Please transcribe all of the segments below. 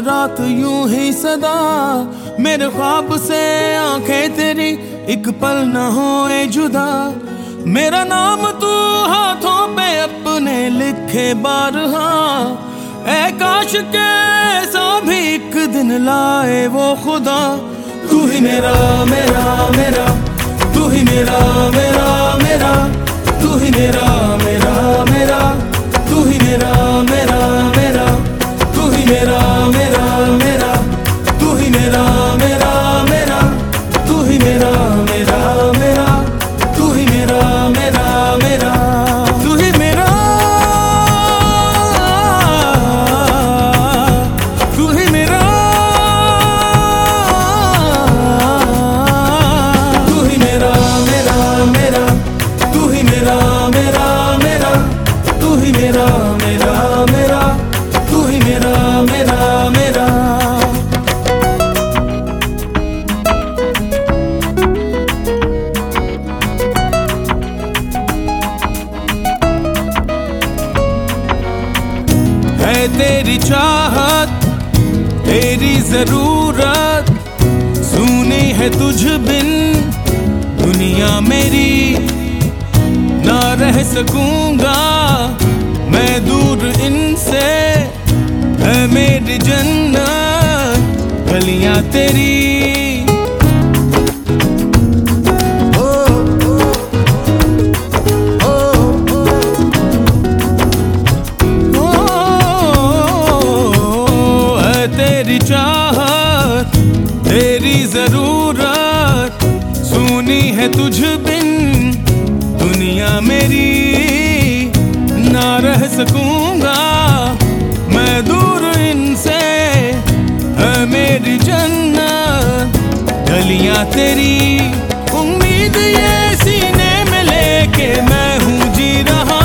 रात यूँ ही सदा। मेरे ख्वाब से आँखें तेरी एक पल न होए जुदा। मेरा नाम तू हाथों पे अपने लिखे बार हाँ। ए काश के ऐसा भी एक दिन लाए वो खुदा। तू ही मेरा मेरा मेरा। तू ही मेरा मेरा मेरा। तू ही मेरा मेरा मेरा मेरा, तू ही मेरा मेरा मेरा, तू ही मेरा मेरा मेरा। है तेरी चाहत, तेरी ज़रूरत, सुनी है तुझ बिन दुनिया मेरी। ना रह सकूँगा मैं दूर इनसे है मेरी जन्नत गलियाँ तेरी है तेरी तेरी ज़रूरत सुनी है तुझ बिन दुनिया मेरी, ना रह सकूँगा। मैं दूर इनसे, है मेरी जन्नत। गलियाँ तेरी, उम्मीद ये सीने में लेके मैं हूँ जी रहा।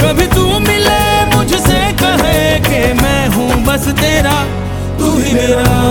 कभी तू मिले मुझसे कहे के मैं हूँ बस तेरा, तू ही मेरा।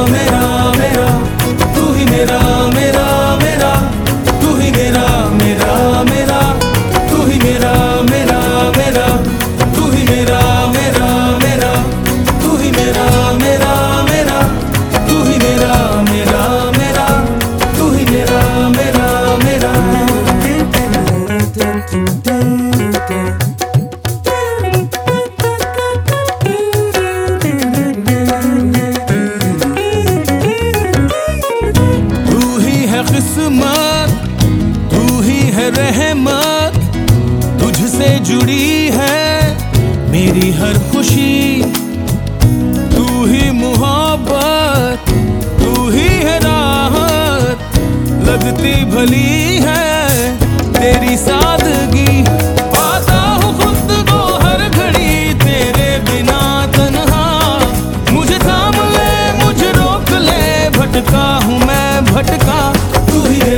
से जुड़ी है मेरी हर खुशी। तू ही मुहब्बत, तू ही है राहत, लगती भली है तेरी सादगी। पाता खुद को हर घड़ी, तेरे बिना मुझे ले, मुझे रोक ले, भटका हूँ मैं, भटका। तू ही